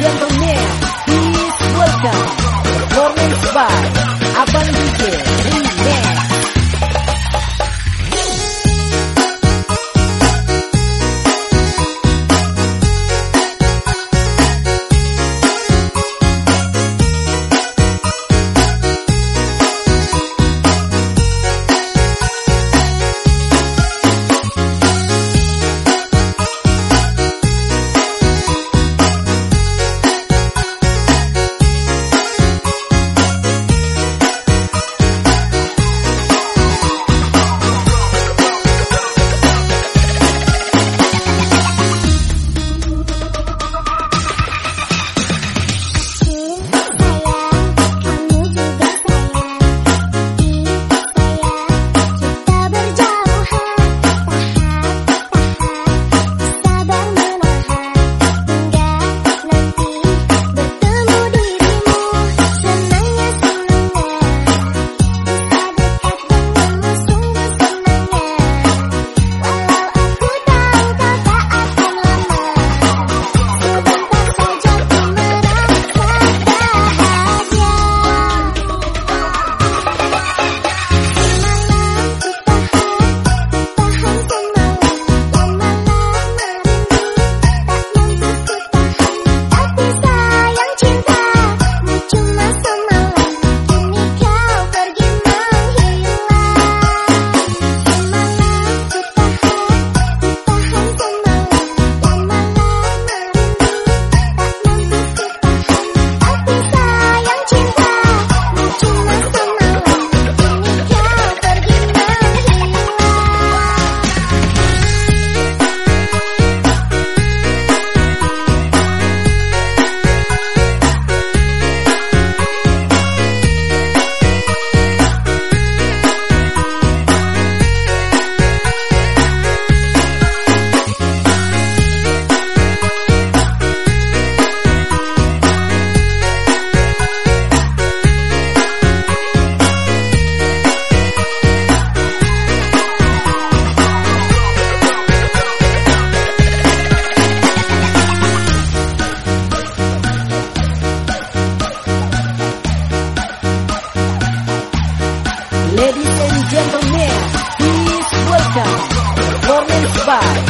Siendo Bye.